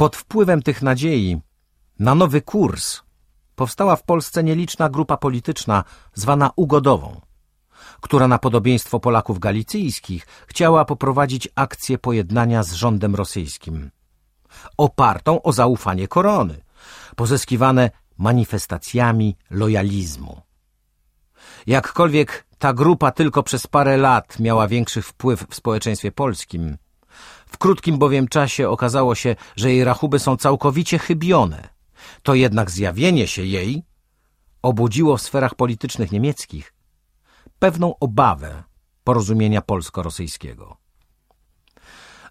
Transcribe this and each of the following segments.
Pod wpływem tych nadziei na nowy kurs powstała w Polsce nieliczna grupa polityczna zwana Ugodową, która na podobieństwo Polaków galicyjskich chciała poprowadzić akcję pojednania z rządem rosyjskim, opartą o zaufanie korony, pozyskiwane manifestacjami lojalizmu. Jakkolwiek ta grupa tylko przez parę lat miała większy wpływ w społeczeństwie polskim, w krótkim bowiem czasie okazało się, że jej rachuby są całkowicie chybione. To jednak zjawienie się jej obudziło w sferach politycznych niemieckich pewną obawę porozumienia polsko-rosyjskiego.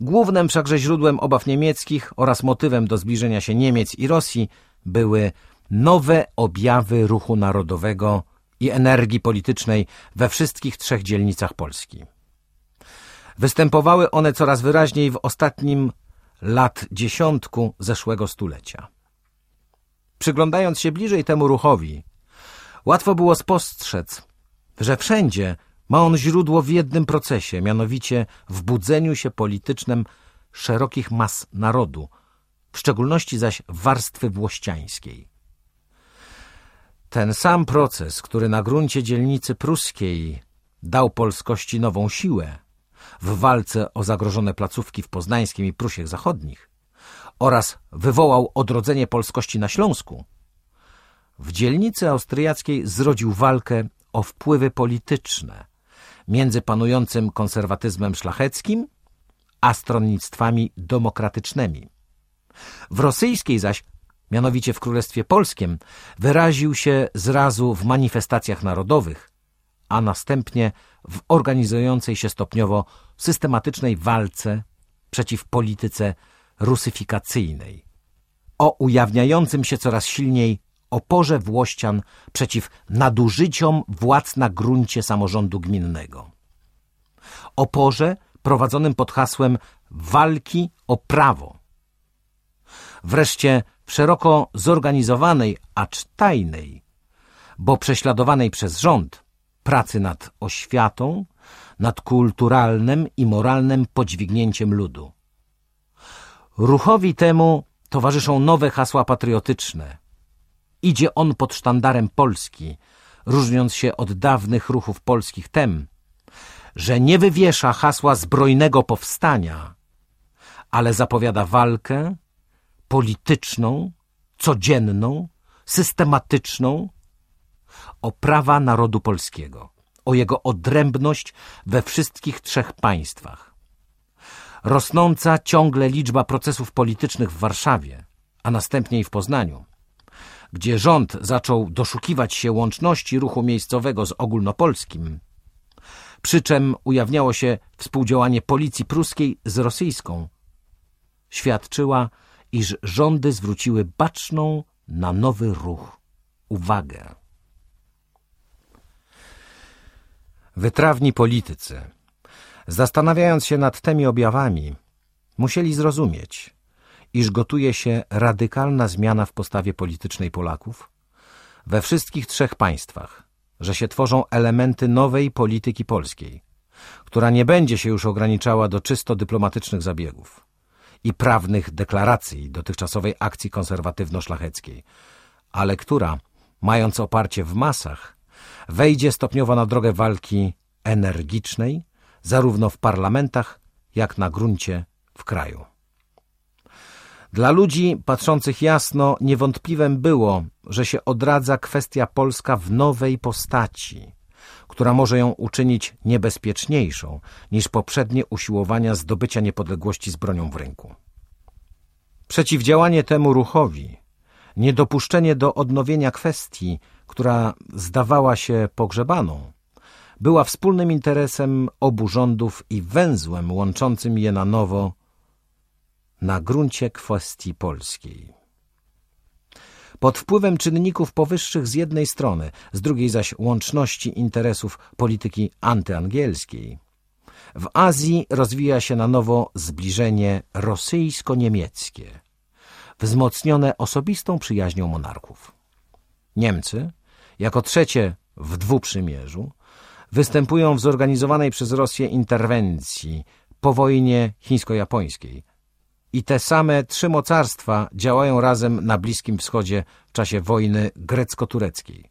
Głównym wszakże źródłem obaw niemieckich oraz motywem do zbliżenia się Niemiec i Rosji były nowe objawy ruchu narodowego i energii politycznej we wszystkich trzech dzielnicach Polski. Występowały one coraz wyraźniej w ostatnim lat dziesiątku zeszłego stulecia. Przyglądając się bliżej temu ruchowi, łatwo było spostrzec, że wszędzie ma on źródło w jednym procesie, mianowicie w budzeniu się politycznym szerokich mas narodu, w szczególności zaś warstwy włościańskiej. Ten sam proces, który na gruncie dzielnicy pruskiej dał polskości nową siłę w walce o zagrożone placówki w Poznańskim i Prusiech Zachodnich oraz wywołał odrodzenie polskości na Śląsku, w dzielnicy austriackiej zrodził walkę o wpływy polityczne między panującym konserwatyzmem szlacheckim a stronnictwami demokratycznymi. W rosyjskiej zaś mianowicie w Królestwie Polskim, wyraził się zrazu w manifestacjach narodowych, a następnie w organizującej się stopniowo systematycznej walce przeciw polityce rusyfikacyjnej, o ujawniającym się coraz silniej oporze Włościan przeciw nadużyciom władz na gruncie samorządu gminnego. Oporze prowadzonym pod hasłem walki o prawo. Wreszcie w szeroko zorganizowanej, acz tajnej, bo prześladowanej przez rząd, pracy nad oświatą, nad kulturalnym i moralnym podźwignięciem ludu. Ruchowi temu towarzyszą nowe hasła patriotyczne. Idzie on pod sztandarem Polski, różniąc się od dawnych ruchów polskich tem, że nie wywiesza hasła zbrojnego powstania, ale zapowiada walkę polityczną, codzienną, systematyczną o prawa narodu polskiego, o jego odrębność we wszystkich trzech państwach. Rosnąca ciągle liczba procesów politycznych w Warszawie, a następnie i w Poznaniu, gdzie rząd zaczął doszukiwać się łączności ruchu miejscowego z ogólnopolskim, przy czym ujawniało się współdziałanie policji pruskiej z rosyjską, świadczyła, iż rządy zwróciły baczną na nowy ruch uwagę. Wytrawni politycy, zastanawiając się nad tymi objawami, musieli zrozumieć, iż gotuje się radykalna zmiana w postawie politycznej Polaków we wszystkich trzech państwach, że się tworzą elementy nowej polityki polskiej, która nie będzie się już ograniczała do czysto dyplomatycznych zabiegów i prawnych deklaracji dotychczasowej akcji konserwatywno-szlacheckiej, ale która, mając oparcie w masach, wejdzie stopniowo na drogę walki energicznej, zarówno w parlamentach, jak na gruncie w kraju. Dla ludzi patrzących jasno niewątpliwem było, że się odradza kwestia polska w nowej postaci, która może ją uczynić niebezpieczniejszą niż poprzednie usiłowania zdobycia niepodległości z bronią w ręku. Przeciwdziałanie temu ruchowi, niedopuszczenie do odnowienia kwestii, która zdawała się pogrzebaną, była wspólnym interesem obu rządów i węzłem łączącym je na nowo na gruncie kwestii polskiej. Pod wpływem czynników powyższych z jednej strony, z drugiej zaś łączności interesów polityki antyangielskiej, w Azji rozwija się na nowo zbliżenie rosyjsko-niemieckie, wzmocnione osobistą przyjaźnią monarchów. Niemcy, jako trzecie w dwuprzymierzu, występują w zorganizowanej przez Rosję interwencji po wojnie chińsko-japońskiej i te same trzy mocarstwa działają razem na Bliskim Wschodzie w czasie wojny grecko-tureckiej.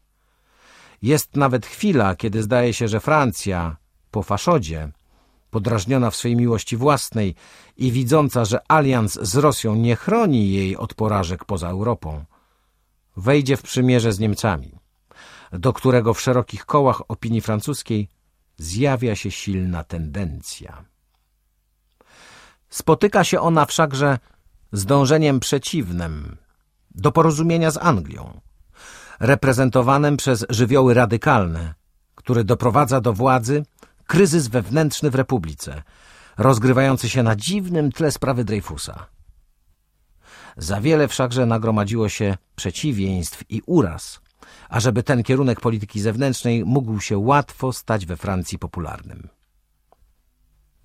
Jest nawet chwila, kiedy zdaje się, że Francja po Faszodzie, podrażniona w swej miłości własnej i widząca, że alians z Rosją nie chroni jej od porażek poza Europą, wejdzie w przymierze z Niemcami, do którego w szerokich kołach opinii francuskiej zjawia się silna tendencja. Spotyka się ona wszakże z dążeniem przeciwnym do porozumienia z Anglią, reprezentowanym przez żywioły radykalne, który doprowadza do władzy kryzys wewnętrzny w Republice, rozgrywający się na dziwnym tle sprawy Dreyfusa. Za wiele wszakże nagromadziło się przeciwieństw i uraz, ażeby ten kierunek polityki zewnętrznej mógł się łatwo stać we Francji popularnym.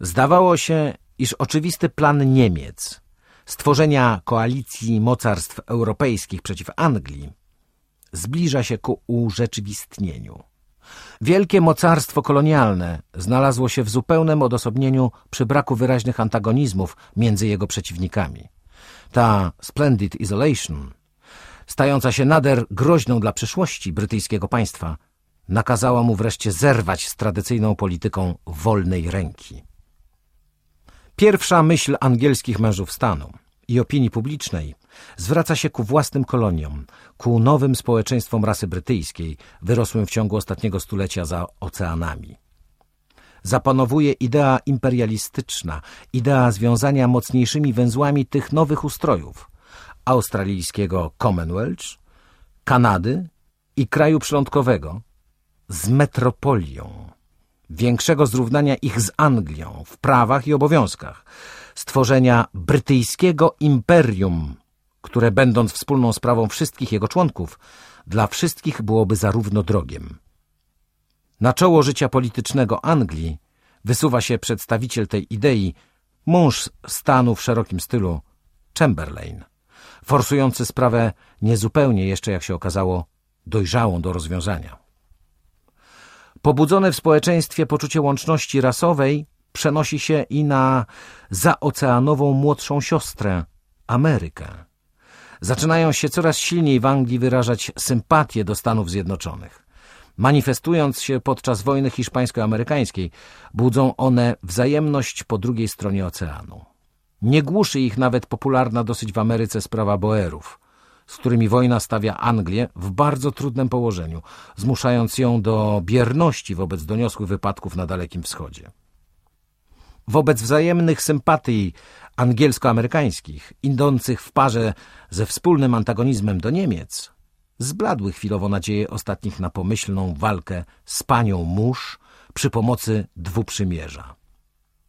Zdawało się, iż oczywisty plan Niemiec stworzenia koalicji mocarstw europejskich przeciw Anglii zbliża się ku urzeczywistnieniu. Wielkie mocarstwo kolonialne znalazło się w zupełnym odosobnieniu przy braku wyraźnych antagonizmów między jego przeciwnikami. Ta splendid isolation, stająca się nader groźną dla przyszłości brytyjskiego państwa, nakazała mu wreszcie zerwać z tradycyjną polityką wolnej ręki. Pierwsza myśl angielskich mężów stanu i opinii publicznej zwraca się ku własnym koloniom, ku nowym społeczeństwom rasy brytyjskiej, wyrosłym w ciągu ostatniego stulecia za oceanami. Zapanowuje idea imperialistyczna, idea związania mocniejszymi węzłami tych nowych ustrojów australijskiego Commonwealth, Kanady i kraju przylądkowego z metropolią większego zrównania ich z Anglią w prawach i obowiązkach, stworzenia brytyjskiego imperium, które będąc wspólną sprawą wszystkich jego członków, dla wszystkich byłoby zarówno drogiem. Na czoło życia politycznego Anglii wysuwa się przedstawiciel tej idei, mąż stanu w szerokim stylu, Chamberlain, forsujący sprawę niezupełnie jeszcze, jak się okazało, dojrzałą do rozwiązania. Pobudzone w społeczeństwie poczucie łączności rasowej przenosi się i na zaoceanową młodszą siostrę, Amerykę. Zaczynają się coraz silniej w Anglii wyrażać sympatie do Stanów Zjednoczonych. Manifestując się podczas wojny hiszpańsko-amerykańskiej, budzą one wzajemność po drugiej stronie oceanu. Nie głuszy ich nawet popularna dosyć w Ameryce sprawa Boerów – z którymi wojna stawia Anglię w bardzo trudnym położeniu, zmuszając ją do bierności wobec doniosłych wypadków na Dalekim Wschodzie. Wobec wzajemnych sympatii angielsko-amerykańskich, idących w parze ze wspólnym antagonizmem do Niemiec, zbladły chwilowo nadzieje ostatnich na pomyślną walkę z panią mórz przy pomocy dwuprzymierza.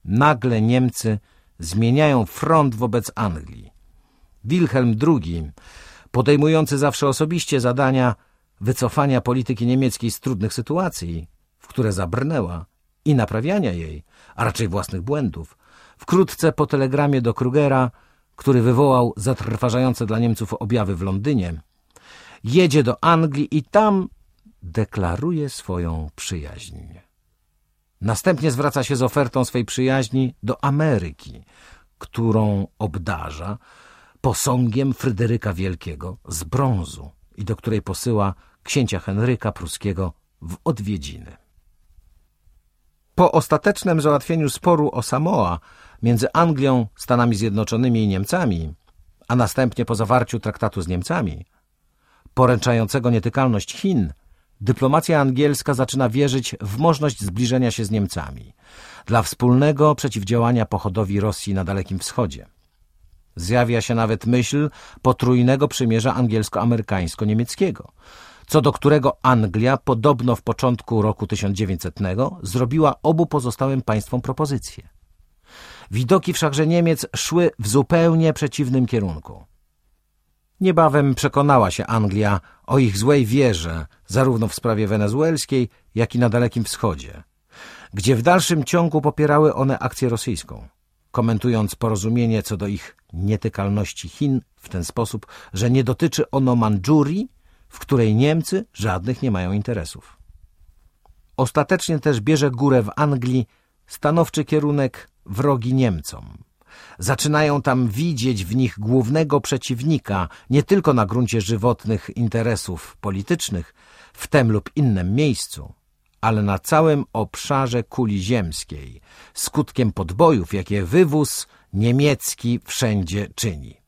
Nagle Niemcy zmieniają front wobec Anglii. Wilhelm II podejmujący zawsze osobiście zadania wycofania polityki niemieckiej z trudnych sytuacji, w które zabrnęła, i naprawiania jej, a raczej własnych błędów, wkrótce po telegramie do Krugera, który wywołał zatrważające dla Niemców objawy w Londynie, jedzie do Anglii i tam deklaruje swoją przyjaźń. Następnie zwraca się z ofertą swej przyjaźni do Ameryki, którą obdarza, posągiem Fryderyka Wielkiego z brązu i do której posyła księcia Henryka Pruskiego w odwiedziny. Po ostatecznym załatwieniu sporu o Samoa między Anglią, Stanami Zjednoczonymi i Niemcami, a następnie po zawarciu traktatu z Niemcami, poręczającego nietykalność Chin, dyplomacja angielska zaczyna wierzyć w możliwość zbliżenia się z Niemcami dla wspólnego przeciwdziałania pochodowi Rosji na Dalekim Wschodzie. Zjawia się nawet myśl potrójnego przymierza angielsko-amerykańsko-niemieckiego, co do którego Anglia podobno w początku roku 1900 zrobiła obu pozostałym państwom propozycję. Widoki wszakże Niemiec szły w zupełnie przeciwnym kierunku. Niebawem przekonała się Anglia o ich złej wierze, zarówno w sprawie wenezuelskiej, jak i na Dalekim Wschodzie, gdzie w dalszym ciągu popierały one akcję rosyjską komentując porozumienie co do ich nietykalności Chin w ten sposób, że nie dotyczy ono Mandżurii, w której Niemcy żadnych nie mają interesów. Ostatecznie też bierze górę w Anglii stanowczy kierunek wrogi Niemcom, zaczynają tam widzieć w nich głównego przeciwnika nie tylko na gruncie żywotnych interesów politycznych w tym lub innym miejscu, ale na całym obszarze kuli ziemskiej, skutkiem podbojów, jakie wywóz niemiecki wszędzie czyni.